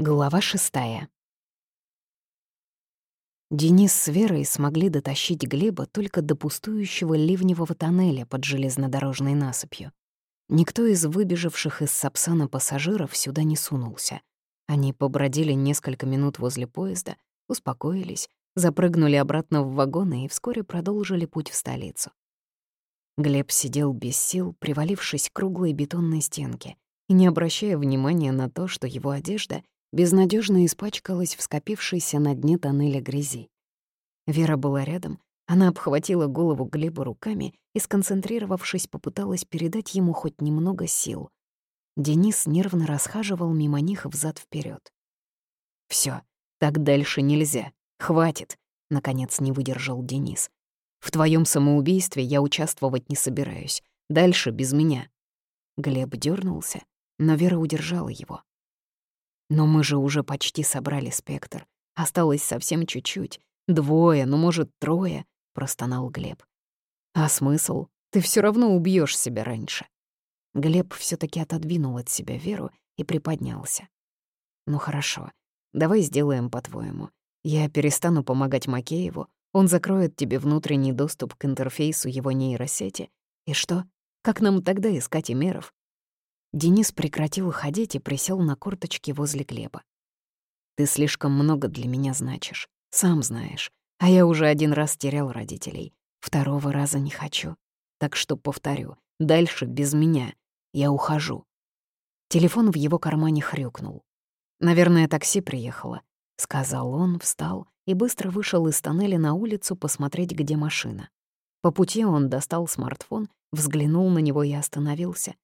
Глава шестая. Денис с Верой смогли дотащить Глеба только до пустующего ливневого тоннеля под железнодорожной насыпью. Никто из выбежавших из Сапсана пассажиров сюда не сунулся. Они побродили несколько минут возле поезда, успокоились, запрыгнули обратно в вагоны и вскоре продолжили путь в столицу. Глеб сидел без сил, привалившись к круглой бетонной стенке, и не обращая внимания на то, что его одежда безнадежно испачкалась в скопившейся на дне тоннеля грязи. Вера была рядом, она обхватила голову Глеба руками и, сконцентрировавшись, попыталась передать ему хоть немного сил. Денис нервно расхаживал мимо них взад вперед. Все, так дальше нельзя. Хватит!» — наконец не выдержал Денис. «В твоем самоубийстве я участвовать не собираюсь. Дальше без меня». Глеб дернулся, но Вера удержала его. Но мы же уже почти собрали спектр. Осталось совсем чуть-чуть. Двое, ну, может, трое, — простонал Глеб. А смысл? Ты все равно убьешь себя раньше. Глеб все таки отодвинул от себя Веру и приподнялся. Ну хорошо, давай сделаем по-твоему. Я перестану помогать Макееву, он закроет тебе внутренний доступ к интерфейсу его нейросети. И что? Как нам тогда искать эмеров? Денис прекратил ходить и присел на корточки возле Глеба. «Ты слишком много для меня значишь, сам знаешь. А я уже один раз терял родителей. Второго раза не хочу. Так что повторю, дальше без меня. Я ухожу». Телефон в его кармане хрюкнул. «Наверное, такси приехало», — сказал он, встал и быстро вышел из тоннеля на улицу посмотреть, где машина. По пути он достал смартфон, взглянул на него и остановился.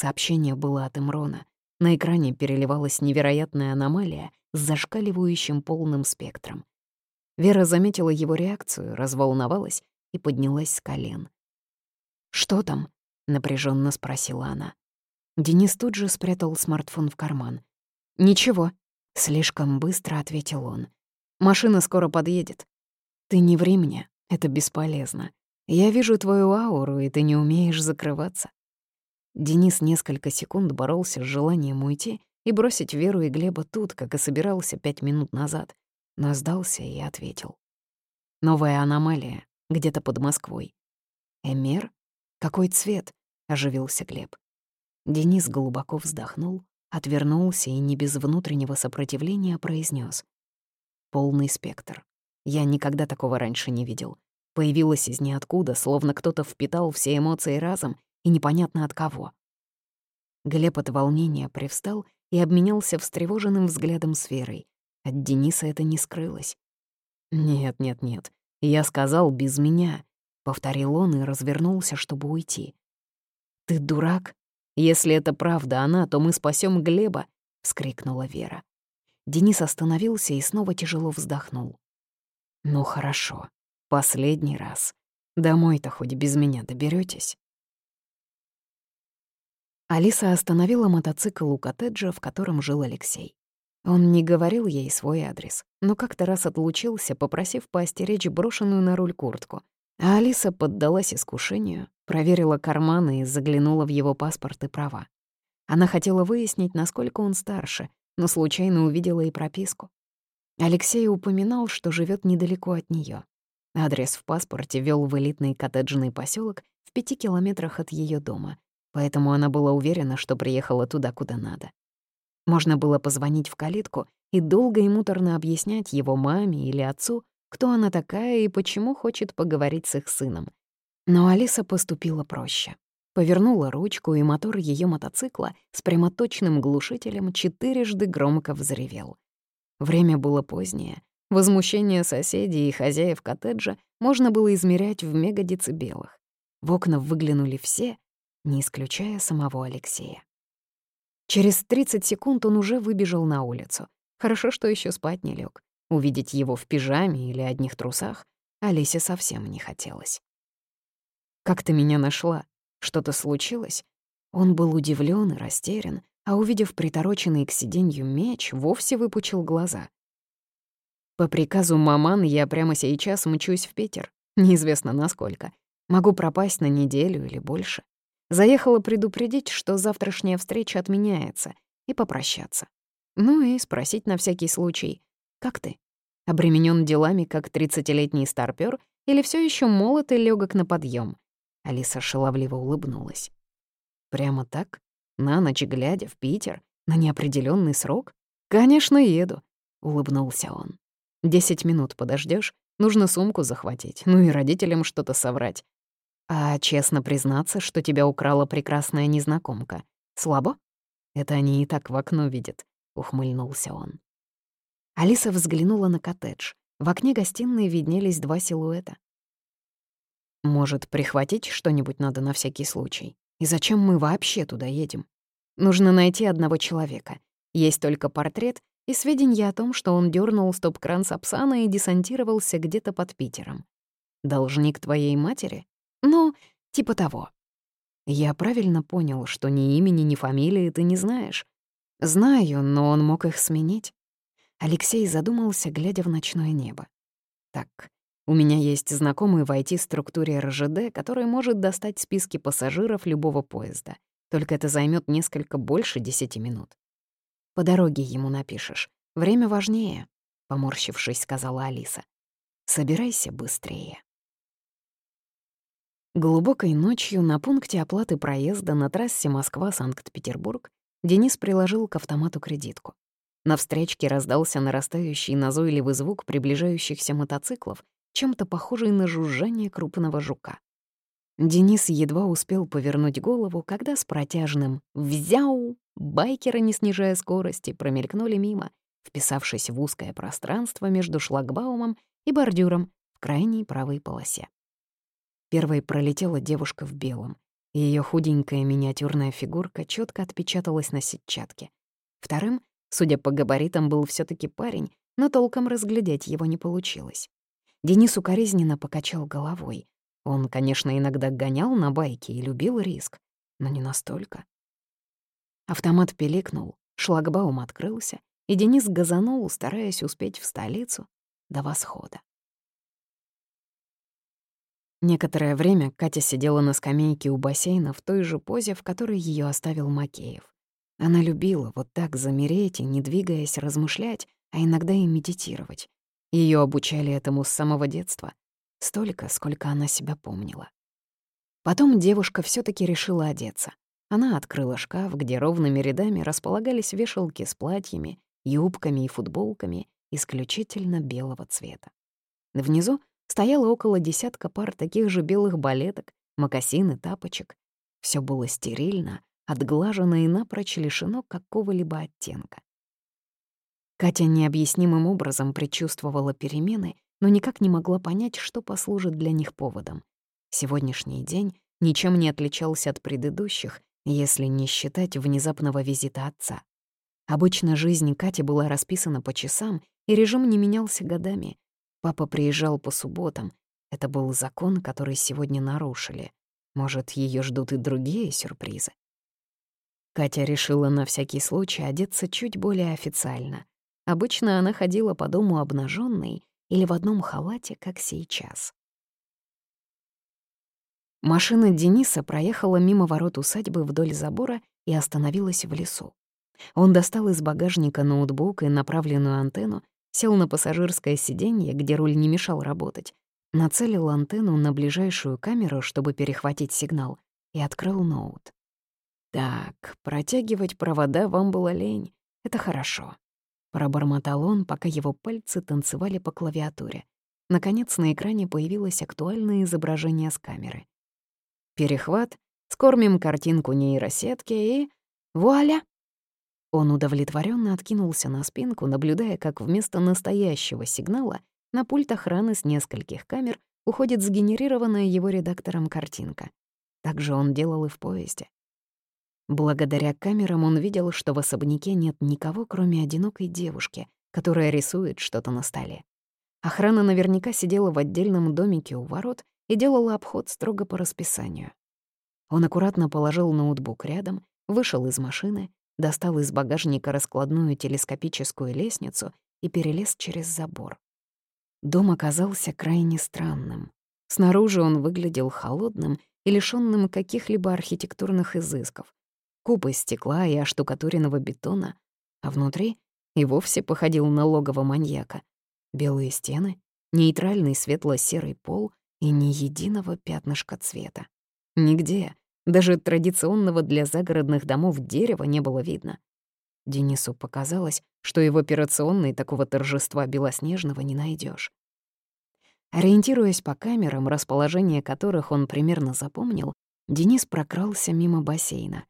Сообщение было от Имрона. На экране переливалась невероятная аномалия с зашкаливающим полным спектром. Вера заметила его реакцию, разволновалась и поднялась с колен. «Что там?» — напряженно спросила она. Денис тут же спрятал смартфон в карман. «Ничего», — слишком быстро ответил он. «Машина скоро подъедет. Ты не ври мне, это бесполезно. Я вижу твою ауру, и ты не умеешь закрываться. Денис несколько секунд боролся с желанием уйти и бросить Веру и Глеба тут, как и собирался пять минут назад, но сдался и ответил. Новая аномалия, где-то под Москвой. «Эмер? Какой цвет?» — оживился Глеб. Денис глубоко вздохнул, отвернулся и не без внутреннего сопротивления произнес: «Полный спектр. Я никогда такого раньше не видел. Появилась из ниоткуда, словно кто-то впитал все эмоции разом и непонятно от кого. Глеб от волнения привстал и обменялся встревоженным взглядом с Верой. От Дениса это не скрылось. «Нет, нет, нет, я сказал без меня», — повторил он и развернулся, чтобы уйти. «Ты дурак? Если это правда она, то мы спасем Глеба», — вскрикнула Вера. Денис остановился и снова тяжело вздохнул. «Ну хорошо, последний раз. Домой-то хоть без меня доберетесь. Алиса остановила мотоцикл у коттеджа, в котором жил Алексей. Он не говорил ей свой адрес, но как-то раз отлучился, попросив поостеречь брошенную на руль куртку. А Алиса поддалась искушению, проверила карманы и заглянула в его паспорт и права. Она хотела выяснить, насколько он старше, но случайно увидела и прописку. Алексей упоминал, что живет недалеко от нее. Адрес в паспорте вел в элитный коттеджный поселок в пяти километрах от ее дома, поэтому она была уверена, что приехала туда, куда надо. Можно было позвонить в калитку и долго и муторно объяснять его маме или отцу, кто она такая и почему хочет поговорить с их сыном. Но Алиса поступила проще. Повернула ручку, и мотор ее мотоцикла с прямоточным глушителем четырежды громко взревел. Время было позднее. Возмущение соседей и хозяев коттеджа можно было измерять в мегадецибелах. В окна выглянули все, не исключая самого Алексея. Через 30 секунд он уже выбежал на улицу. Хорошо, что еще спать не лег. Увидеть его в пижаме или одних трусах Алисе совсем не хотелось. «Как ты меня нашла? Что-то случилось?» Он был удивлен и растерян, а увидев притороченный к сиденью меч, вовсе выпучил глаза. «По приказу маман я прямо сейчас мчусь в Питер. Неизвестно насколько. Могу пропасть на неделю или больше. Заехала предупредить, что завтрашняя встреча отменяется, и попрощаться. Ну и спросить на всякий случай, как ты? Обременен делами, как тридцатилетний старпёр, или все еще молод и легок на подъем? Алиса шаловливо улыбнулась. Прямо так? На ночь глядя в Питер? На неопределенный срок? Конечно, еду, улыбнулся он. Десять минут подождешь, нужно сумку захватить, ну и родителям что-то соврать. А честно признаться, что тебя украла прекрасная незнакомка. Слабо? Это они и так в окно видят, ухмыльнулся он. Алиса взглянула на коттедж. В окне гостиной виднелись два силуэта. «Может, прихватить что-нибудь надо на всякий случай? И зачем мы вообще туда едем? Нужно найти одного человека. Есть только портрет и сведения о том, что он дернул стоп-кран Сапсана и десантировался где-то под Питером. Должник твоей матери? Ну, типа того. Я правильно понял, что ни имени, ни фамилии ты не знаешь. Знаю, но он мог их сменить. Алексей задумался, глядя в ночное небо. «Так, у меня есть знакомый в IT-структуре РЖД, который может достать списки пассажиров любого поезда. Только это займет несколько больше десяти минут. По дороге ему напишешь. Время важнее», — поморщившись, сказала Алиса. «Собирайся быстрее». Глубокой ночью на пункте оплаты проезда на трассе Москва-Санкт-Петербург Денис приложил к автомату кредитку. На встречке раздался нарастающий назойливый звук приближающихся мотоциклов, чем-то похожий на жужжание крупного жука. Денис едва успел повернуть голову, когда с протяжным «взяу» байкеры, не снижая скорости, промелькнули мимо, вписавшись в узкое пространство между шлагбаумом и бордюром в крайней правой полосе. Первой пролетела девушка в белом, её худенькая миниатюрная фигурка четко отпечаталась на сетчатке. Вторым Судя по габаритам, был все таки парень, но толком разглядеть его не получилось. Денис укоризненно покачал головой. Он, конечно, иногда гонял на байке и любил риск, но не настолько. Автомат пиликнул, шлагбаум открылся, и Денис газанул, стараясь успеть в столицу до восхода. Некоторое время Катя сидела на скамейке у бассейна в той же позе, в которой ее оставил Макеев. Она любила вот так замереть и, не двигаясь, размышлять, а иногда и медитировать. Ее обучали этому с самого детства. Столько, сколько она себя помнила. Потом девушка все таки решила одеться. Она открыла шкаф, где ровными рядами располагались вешалки с платьями, юбками и футболками исключительно белого цвета. Внизу стояло около десятка пар таких же белых балеток, мокасин тапочек. Все было стерильно, отглажено и напрочь лишено какого-либо оттенка. Катя необъяснимым образом предчувствовала перемены, но никак не могла понять, что послужит для них поводом. Сегодняшний день ничем не отличался от предыдущих, если не считать внезапного визита отца. Обычно жизнь Кати была расписана по часам, и режим не менялся годами. Папа приезжал по субботам. Это был закон, который сегодня нарушили. Может, ее ждут и другие сюрпризы? Катя решила на всякий случай одеться чуть более официально. Обычно она ходила по дому обнаженной или в одном халате, как сейчас. Машина Дениса проехала мимо ворот усадьбы вдоль забора и остановилась в лесу. Он достал из багажника ноутбук и направленную антенну, сел на пассажирское сиденье, где руль не мешал работать, нацелил антенну на ближайшую камеру, чтобы перехватить сигнал, и открыл ноут. «Так, протягивать провода вам было лень. Это хорошо». Пробормотал он, пока его пальцы танцевали по клавиатуре. Наконец на экране появилось актуальное изображение с камеры. Перехват, скормим картинку нейросетки и... Вуаля! Он удовлетворенно откинулся на спинку, наблюдая, как вместо настоящего сигнала на пульт охраны с нескольких камер уходит сгенерированная его редактором картинка. Так же он делал и в поезде. Благодаря камерам он видел, что в особняке нет никого, кроме одинокой девушки, которая рисует что-то на столе. Охрана наверняка сидела в отдельном домике у ворот и делала обход строго по расписанию. Он аккуратно положил ноутбук рядом, вышел из машины, достал из багажника раскладную телескопическую лестницу и перелез через забор. Дом оказался крайне странным. Снаружи он выглядел холодным и лишённым каких-либо архитектурных изысков, куб стекла и оштукатуренного бетона, а внутри и вовсе походил на логово маньяка. Белые стены, нейтральный светло-серый пол и ни единого пятнышка цвета. Нигде, даже традиционного для загородных домов дерева не было видно. Денису показалось, что и в операционной такого торжества белоснежного не найдешь. Ориентируясь по камерам, расположение которых он примерно запомнил, Денис прокрался мимо бассейна.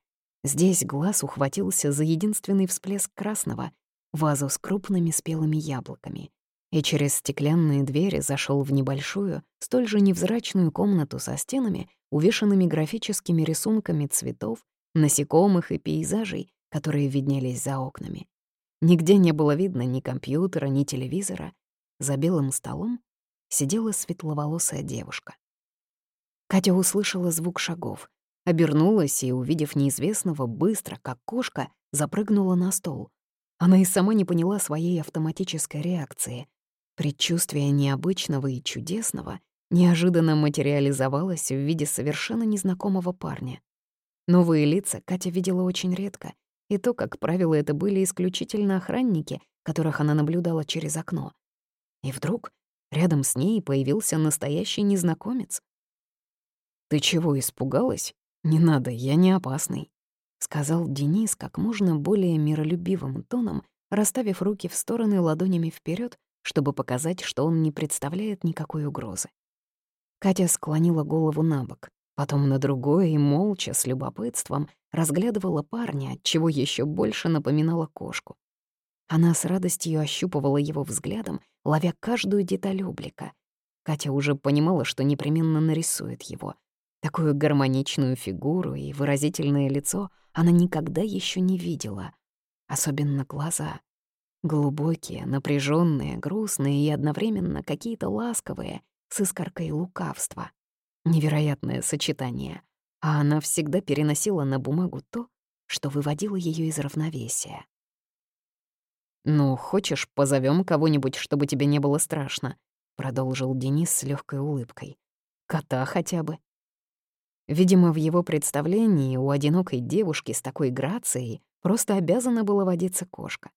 Здесь глаз ухватился за единственный всплеск красного — вазу с крупными спелыми яблоками и через стеклянные двери зашел в небольшую, столь же невзрачную комнату со стенами, увешанными графическими рисунками цветов, насекомых и пейзажей, которые виднелись за окнами. Нигде не было видно ни компьютера, ни телевизора. За белым столом сидела светловолосая девушка. Катя услышала звук шагов, обернулась и, увидев неизвестного, быстро, как кошка, запрыгнула на стол. Она и сама не поняла своей автоматической реакции. Предчувствие необычного и чудесного неожиданно материализовалось в виде совершенно незнакомого парня. Новые лица Катя видела очень редко, и то, как правило, это были исключительно охранники, которых она наблюдала через окно. И вдруг рядом с ней появился настоящий незнакомец. «Ты чего, испугалась? Не надо, я не опасный», — сказал Денис как можно более миролюбивым тоном, расставив руки в стороны ладонями вперед чтобы показать, что он не представляет никакой угрозы. Катя склонила голову на бок, потом на другое и молча, с любопытством, разглядывала парня, чего еще больше напоминала кошку. Она с радостью ощупывала его взглядом, ловя каждую деталь облика. Катя уже понимала, что непременно нарисует его. Такую гармоничную фигуру и выразительное лицо она никогда еще не видела. Особенно глаза. Глубокие, напряженные, грустные и одновременно какие-то ласковые, с искоркой лукавства. Невероятное сочетание. А она всегда переносила на бумагу то, что выводило ее из равновесия. «Ну, хочешь, позовем кого-нибудь, чтобы тебе не было страшно?» — продолжил Денис с легкой улыбкой. «Кота хотя бы». Видимо, в его представлении у одинокой девушки с такой грацией просто обязана была водиться кошка.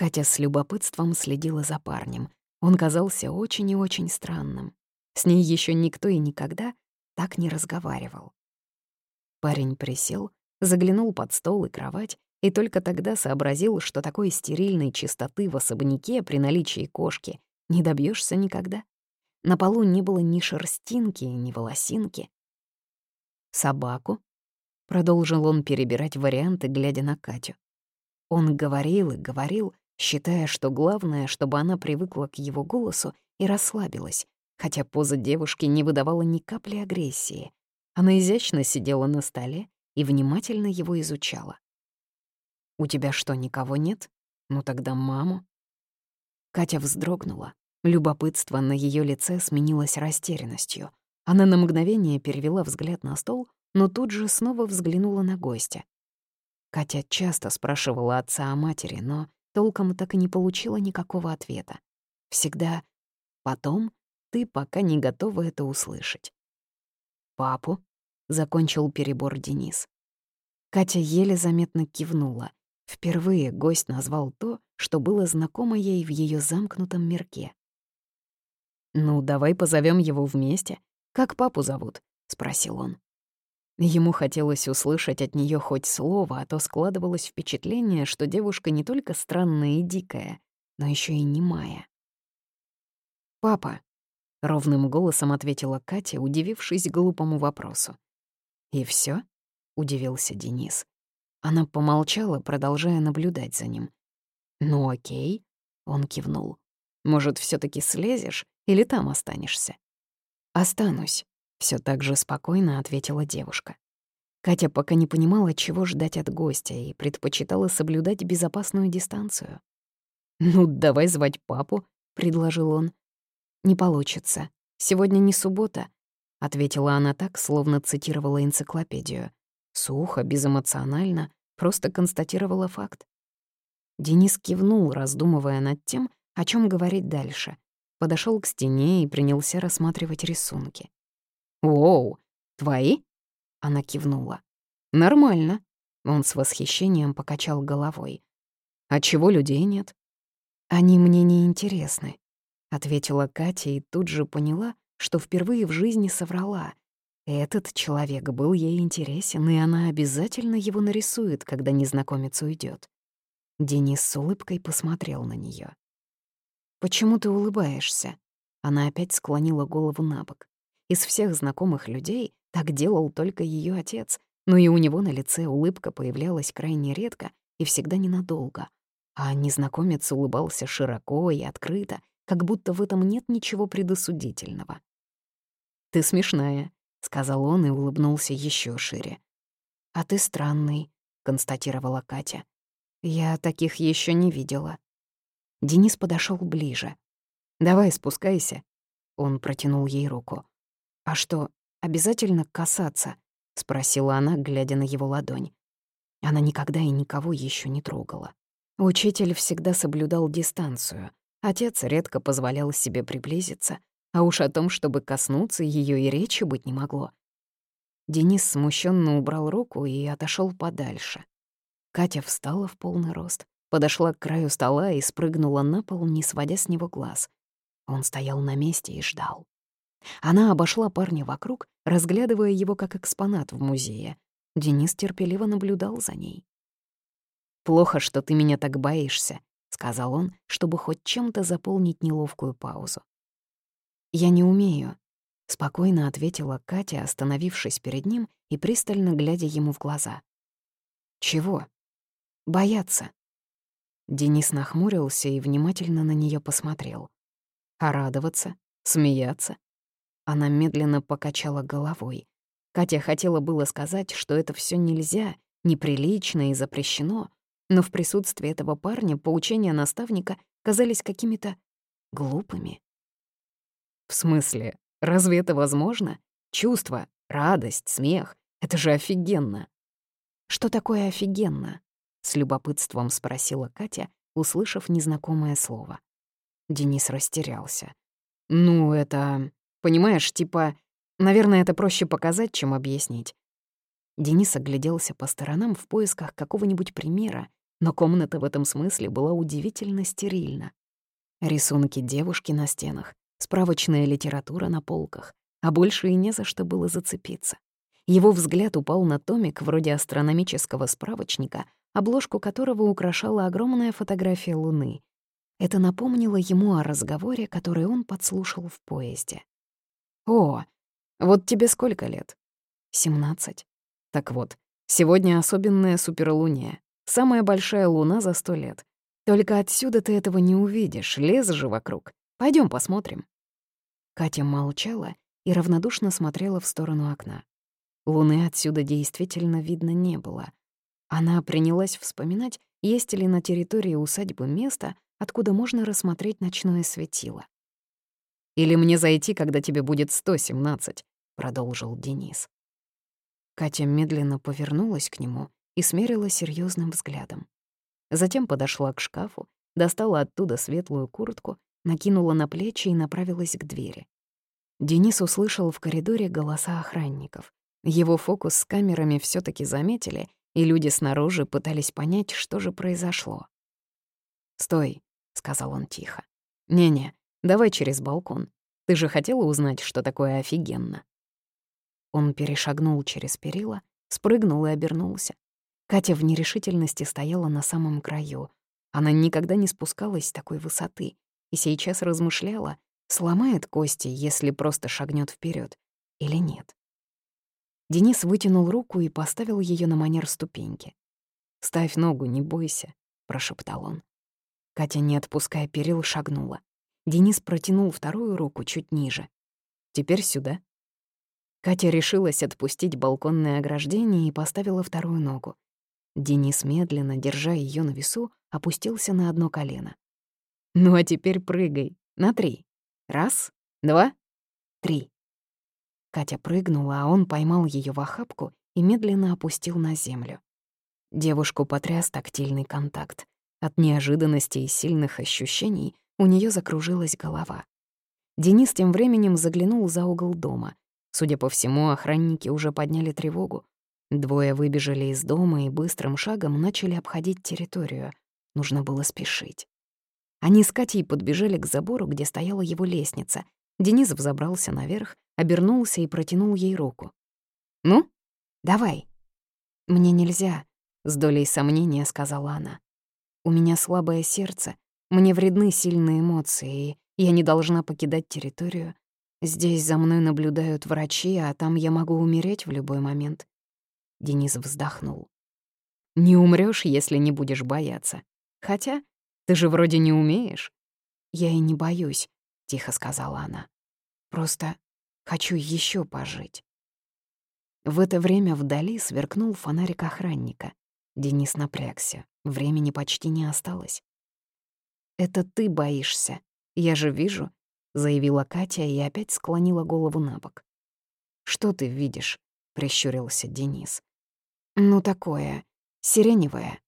Катя с любопытством следила за парнем. Он казался очень и очень странным. С ней еще никто и никогда так не разговаривал. Парень присел, заглянул под стол и кровать, и только тогда сообразил, что такой стерильной чистоты в особняке при наличии кошки не добьешься никогда. На полу не было ни шерстинки, ни волосинки. «Собаку?» — продолжил он перебирать варианты, глядя на Катю. Он говорил и говорил, считая, что главное, чтобы она привыкла к его голосу и расслабилась, хотя поза девушки не выдавала ни капли агрессии. Она изящно сидела на столе и внимательно его изучала. «У тебя что, никого нет? Ну тогда маму». Катя вздрогнула. Любопытство на ее лице сменилось растерянностью. Она на мгновение перевела взгляд на стол, но тут же снова взглянула на гостя. Катя часто спрашивала отца о матери, но толком так и не получила никакого ответа. Всегда «потом» ты пока не готова это услышать. «Папу?» — закончил перебор Денис. Катя еле заметно кивнула. Впервые гость назвал то, что было знакомо ей в ее замкнутом мирке. «Ну, давай позовем его вместе. Как папу зовут?» — спросил он. Ему хотелось услышать от нее хоть слово, а то складывалось впечатление, что девушка не только странная и дикая, но еще и немая. «Папа», — ровным голосом ответила Катя, удивившись глупому вопросу. «И все? удивился Денис. Она помолчала, продолжая наблюдать за ним. «Ну окей», — он кивнул. «Может, все таки слезешь или там останешься?» «Останусь», все так же спокойно ответила девушка. Катя пока не понимала, чего ждать от гостя, и предпочитала соблюдать безопасную дистанцию. «Ну, давай звать папу», — предложил он. «Не получится. Сегодня не суббота», — ответила она так, словно цитировала энциклопедию. Сухо, безэмоционально, просто констатировала факт. Денис кивнул, раздумывая над тем, о чем говорить дальше. Подошел к стене и принялся рассматривать рисунки. «Оу, твои?» Она кивнула. «Нормально». Он с восхищением покачал головой. А чего людей нет? Они мне не интересны, ответила Катя и тут же поняла, что впервые в жизни соврала. Этот человек был ей интересен, и она обязательно его нарисует, когда незнакомец уйдет. Денис с улыбкой посмотрел на нее. «Почему ты улыбаешься?» Она опять склонила голову на бок. Из всех знакомых людей так делал только ее отец, но и у него на лице улыбка появлялась крайне редко и всегда ненадолго. А незнакомец улыбался широко и открыто, как будто в этом нет ничего предосудительного. «Ты смешная», — сказал он и улыбнулся еще шире. «А ты странный», — констатировала Катя. Я таких еще не видела. Денис подошел ближе. «Давай, спускайся». Он протянул ей руку. «А что, обязательно касаться?» — спросила она, глядя на его ладонь. Она никогда и никого еще не трогала. Учитель всегда соблюдал дистанцию. Отец редко позволял себе приблизиться, а уж о том, чтобы коснуться ее и речи быть не могло. Денис смущенно убрал руку и отошел подальше. Катя встала в полный рост, подошла к краю стола и спрыгнула на пол, не сводя с него глаз. Он стоял на месте и ждал. Она обошла парня вокруг, разглядывая его как экспонат в музее. Денис терпеливо наблюдал за ней. «Плохо, что ты меня так боишься», — сказал он, чтобы хоть чем-то заполнить неловкую паузу. «Я не умею», — спокойно ответила Катя, остановившись перед ним и пристально глядя ему в глаза. «Чего?» Бояться. Денис нахмурился и внимательно на нее посмотрел. А радоваться? Смеяться? Она медленно покачала головой. Катя хотела было сказать, что это все нельзя, неприлично и запрещено, но в присутствии этого парня поучения наставника казались какими-то глупыми. В смысле, разве это возможно? Чувство, радость, смех — это же офигенно. Что такое офигенно? — с любопытством спросила Катя, услышав незнакомое слово. Денис растерялся. «Ну, это... Понимаешь, типа... Наверное, это проще показать, чем объяснить». Денис огляделся по сторонам в поисках какого-нибудь примера, но комната в этом смысле была удивительно стерильна. Рисунки девушки на стенах, справочная литература на полках, а больше и не за что было зацепиться. Его взгляд упал на томик вроде астрономического справочника, обложку которого украшала огромная фотография Луны. Это напомнило ему о разговоре, который он подслушал в поезде. «О, вот тебе сколько лет?» «Семнадцать». Так вот, сегодня особенная суперлуния. Самая большая луна за сто лет. Только отсюда ты этого не увидишь, лес же вокруг. Пойдем посмотрим». Катя молчала и равнодушно смотрела в сторону окна. Луны отсюда действительно видно не было. Она принялась вспоминать, есть ли на территории усадьбы место, откуда можно рассмотреть ночное светило. «Или мне зайти, когда тебе будет 117», — продолжил Денис. Катя медленно повернулась к нему и смерила серьезным взглядом. Затем подошла к шкафу, достала оттуда светлую куртку, накинула на плечи и направилась к двери. Денис услышал в коридоре голоса охранников. Его фокус с камерами все таки заметили и люди снаружи пытались понять, что же произошло. «Стой», — сказал он тихо. «Не-не, давай через балкон. Ты же хотела узнать, что такое офигенно?» Он перешагнул через перила, спрыгнул и обернулся. Катя в нерешительности стояла на самом краю. Она никогда не спускалась с такой высоты и сейчас размышляла, сломает кости, если просто шагнет вперед, или нет. Денис вытянул руку и поставил ее на манер ступеньки. «Ставь ногу, не бойся», — прошептал он. Катя, не отпуская перил, шагнула. Денис протянул вторую руку чуть ниже. «Теперь сюда». Катя решилась отпустить балконное ограждение и поставила вторую ногу. Денис, медленно, держа ее на весу, опустился на одно колено. «Ну а теперь прыгай. На три. Раз, два, три». Катя прыгнула, а он поймал ее в охапку и медленно опустил на землю. Девушку потряс тактильный контакт. От неожиданности и сильных ощущений у нее закружилась голова. Денис тем временем заглянул за угол дома. Судя по всему, охранники уже подняли тревогу. Двое выбежали из дома и быстрым шагом начали обходить территорию. Нужно было спешить. Они с Катей подбежали к забору, где стояла его лестница. Денис взобрался наверх, обернулся и протянул ей руку. «Ну, давай». «Мне нельзя», — с долей сомнения сказала она. «У меня слабое сердце, мне вредны сильные эмоции, и я не должна покидать территорию. Здесь за мной наблюдают врачи, а там я могу умереть в любой момент». Денис вздохнул. «Не умрёшь, если не будешь бояться. Хотя ты же вроде не умеешь». «Я и не боюсь», — тихо сказала она. «Просто хочу ещё пожить». В это время вдали сверкнул фонарик охранника. Денис напрягся. Времени почти не осталось. «Это ты боишься. Я же вижу», — заявила Катя и опять склонила голову на бок. «Что ты видишь?» — прищурился Денис. «Ну такое, сиреневое».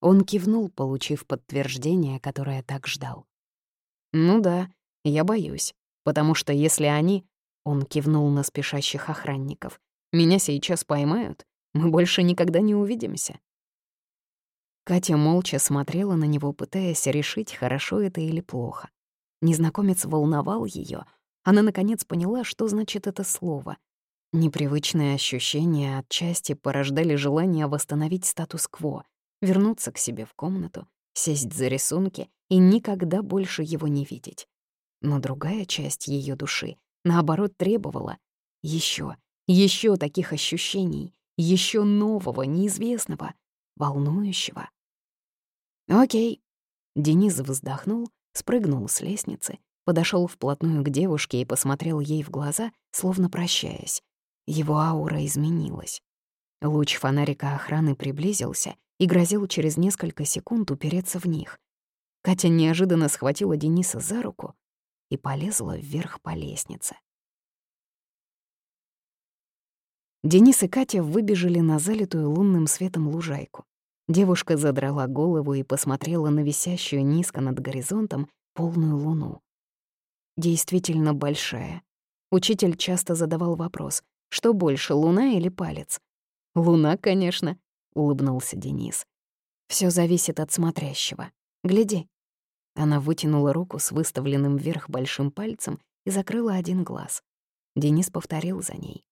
Он кивнул, получив подтверждение, которое так ждал. «Ну да, я боюсь, потому что если они...» Он кивнул на спешащих охранников. «Меня сейчас поймают, мы больше никогда не увидимся». Катя молча смотрела на него, пытаясь решить, хорошо это или плохо. Незнакомец волновал ее. Она, наконец, поняла, что значит это слово. Непривычные ощущения отчасти порождали желание восстановить статус-кво, вернуться к себе в комнату, сесть за рисунки и никогда больше его не видеть. Но другая часть ее души, наоборот, требовала еще, еще таких ощущений, еще нового, неизвестного, волнующего. «Окей». Денис вздохнул, спрыгнул с лестницы, подошел вплотную к девушке и посмотрел ей в глаза, словно прощаясь. Его аура изменилась. Луч фонарика охраны приблизился и грозил через несколько секунд упереться в них. Катя неожиданно схватила Дениса за руку и полезла вверх по лестнице. Денис и Катя выбежали на залитую лунным светом лужайку. Девушка задрала голову и посмотрела на висящую низко над горизонтом полную луну. Действительно большая. Учитель часто задавал вопрос, что больше, луна или палец? «Луна, конечно», — улыбнулся Денис. Все зависит от смотрящего. Гляди». Она вытянула руку с выставленным вверх большим пальцем и закрыла один глаз. Денис повторил за ней.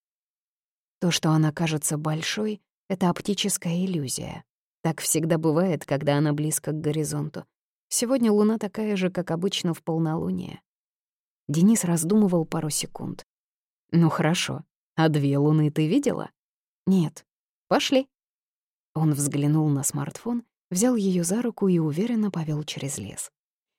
То, что она кажется большой, — это оптическая иллюзия. Так всегда бывает, когда она близко к горизонту. Сегодня луна такая же, как обычно в полнолуние. Денис раздумывал пару секунд. «Ну хорошо. А две луны ты видела?» «Нет. Пошли». Он взглянул на смартфон, взял ее за руку и уверенно повел через лес.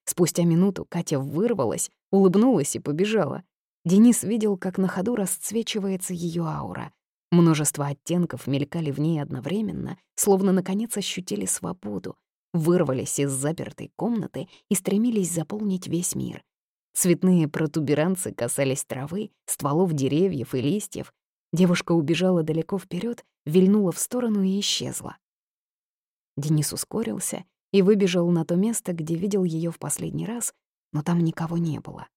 Спустя минуту Катя вырвалась, улыбнулась и побежала. Денис видел, как на ходу расцвечивается ее аура. Множество оттенков мелькали в ней одновременно, словно наконец ощутили свободу, вырвались из запертой комнаты и стремились заполнить весь мир. Цветные протуберанцы касались травы, стволов деревьев и листьев. Девушка убежала далеко вперед, вильнула в сторону и исчезла. Денис ускорился и выбежал на то место, где видел ее в последний раз, но там никого не было.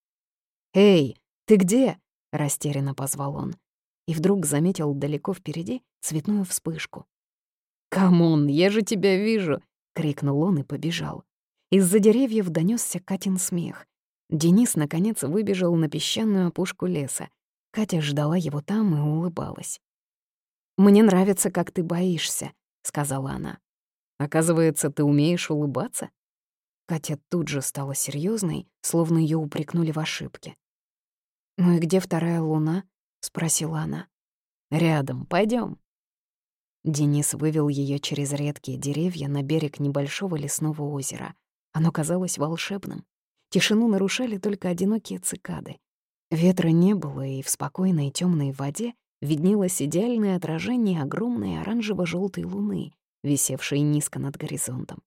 «Эй, ты где?» — растерянно позвал он и вдруг заметил далеко впереди цветную вспышку. «Come on, я же тебя вижу!» — крикнул он и побежал. Из-за деревьев донесся Катин смех. Денис, наконец, выбежал на песчаную опушку леса. Катя ждала его там и улыбалась. «Мне нравится, как ты боишься», — сказала она. «Оказывается, ты умеешь улыбаться?» Катя тут же стала серьезной, словно ее упрекнули в ошибке. «Ну и где вторая луна?» — спросила она. «Рядом, пойдем. Денис вывел ее через редкие деревья на берег небольшого лесного озера. Оно казалось волшебным. Тишину нарушали только одинокие цикады. Ветра не было, и в спокойной темной воде виднелось идеальное отражение огромной оранжево желтой луны, висевшей низко над горизонтом.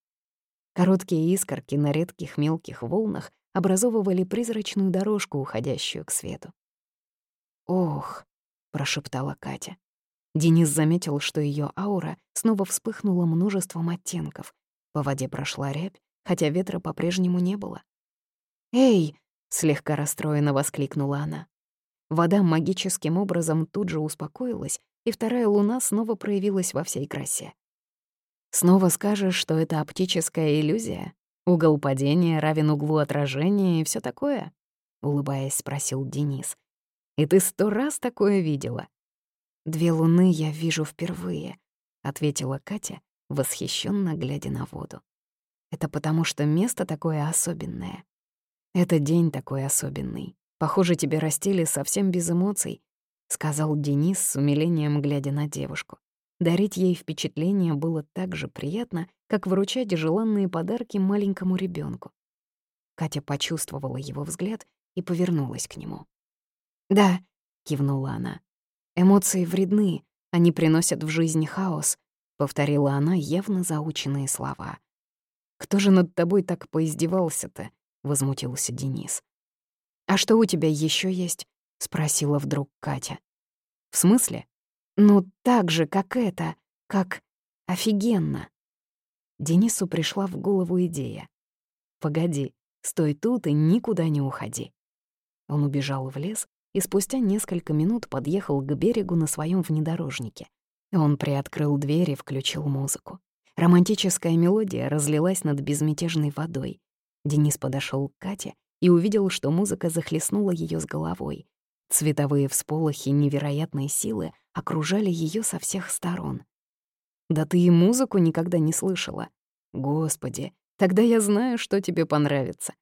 Короткие искорки на редких мелких волнах образовывали призрачную дорожку, уходящую к свету. «Ох», — прошептала Катя. Денис заметил, что ее аура снова вспыхнула множеством оттенков. По воде прошла рябь, хотя ветра по-прежнему не было. «Эй!» — слегка расстроенно воскликнула она. Вода магическим образом тут же успокоилась, и вторая луна снова проявилась во всей красе. Снова скажешь, что это оптическая иллюзия? Угол падения равен углу отражения и все такое?» — улыбаясь, спросил Денис. «И ты сто раз такое видела?» «Две луны я вижу впервые», — ответила Катя, восхищенно глядя на воду. «Это потому, что место такое особенное. Это день такой особенный. Похоже, тебе растили совсем без эмоций», — сказал Денис с умилением, глядя на девушку. Дарить ей впечатление было так же приятно, как вручать желанные подарки маленькому ребенку. Катя почувствовала его взгляд и повернулась к нему. «Да», — кивнула она, — «эмоции вредны, они приносят в жизнь хаос», — повторила она явно заученные слова. «Кто же над тобой так поиздевался-то?» — возмутился Денис. «А что у тебя еще есть?» — спросила вдруг Катя. «В смысле?» Ну, так же, как это, как офигенно. Денису пришла в голову идея. «Погоди, стой тут и никуда не уходи». Он убежал в лес и спустя несколько минут подъехал к берегу на своем внедорожнике. Он приоткрыл дверь и включил музыку. Романтическая мелодия разлилась над безмятежной водой. Денис подошел к Кате и увидел, что музыка захлестнула ее с головой. Цветовые всполохи невероятной силы окружали ее со всех сторон. «Да ты и музыку никогда не слышала. Господи, тогда я знаю, что тебе понравится».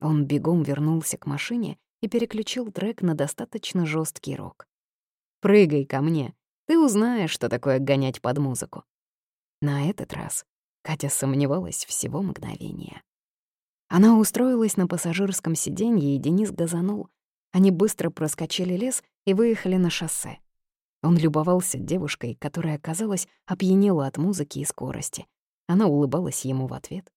Он бегом вернулся к машине и переключил трек на достаточно жесткий рок. «Прыгай ко мне, ты узнаешь, что такое гонять под музыку». На этот раз Катя сомневалась всего мгновения. Она устроилась на пассажирском сиденье, и Денис газанул — они быстро проскочили лес и выехали на шоссе. Он любовался девушкой, которая, казалось, опьянела от музыки и скорости. Она улыбалась ему в ответ.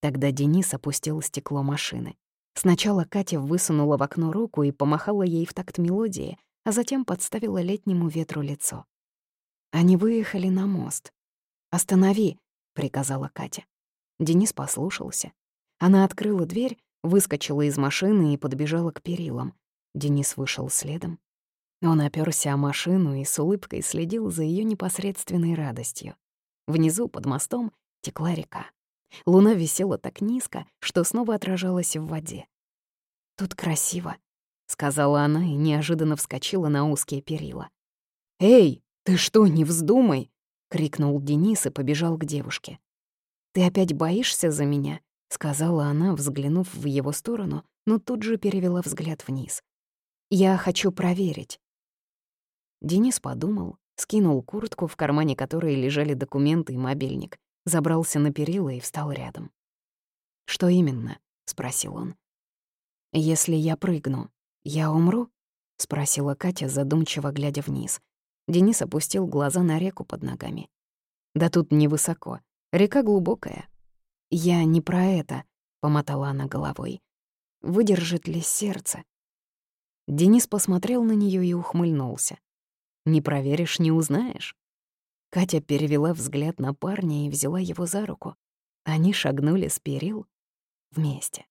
Тогда Денис опустил стекло машины. Сначала Катя высунула в окно руку и помахала ей в такт мелодии, а затем подставила летнему ветру лицо. Они выехали на мост. «Останови», — приказала Катя. Денис послушался. Она открыла дверь, выскочила из машины и подбежала к перилам. Денис вышел следом. Он оперся о машину и с улыбкой следил за ее непосредственной радостью. Внизу, под мостом, текла река. Луна висела так низко, что снова отражалась в воде. «Тут красиво», — сказала она и неожиданно вскочила на узкие перила. «Эй, ты что, не вздумай!» — крикнул Денис и побежал к девушке. «Ты опять боишься за меня?» — сказала она, взглянув в его сторону, но тут же перевела взгляд вниз. Я хочу проверить». Денис подумал, скинул куртку, в кармане которой лежали документы и мобильник, забрался на перила и встал рядом. «Что именно?» — спросил он. «Если я прыгну, я умру?» — спросила Катя, задумчиво глядя вниз. Денис опустил глаза на реку под ногами. «Да тут невысоко. Река глубокая». «Я не про это», — помотала она головой. «Выдержит ли сердце?» Денис посмотрел на нее и ухмыльнулся. «Не проверишь, не узнаешь». Катя перевела взгляд на парня и взяла его за руку. Они шагнули с перил вместе.